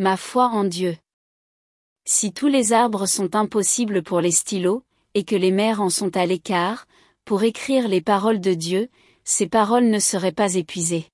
Ma foi en Dieu. Si tous les arbres sont impossibles pour les stylos, et que les mers en sont à l'écart, pour écrire les paroles de Dieu, ces paroles ne seraient pas épuisées.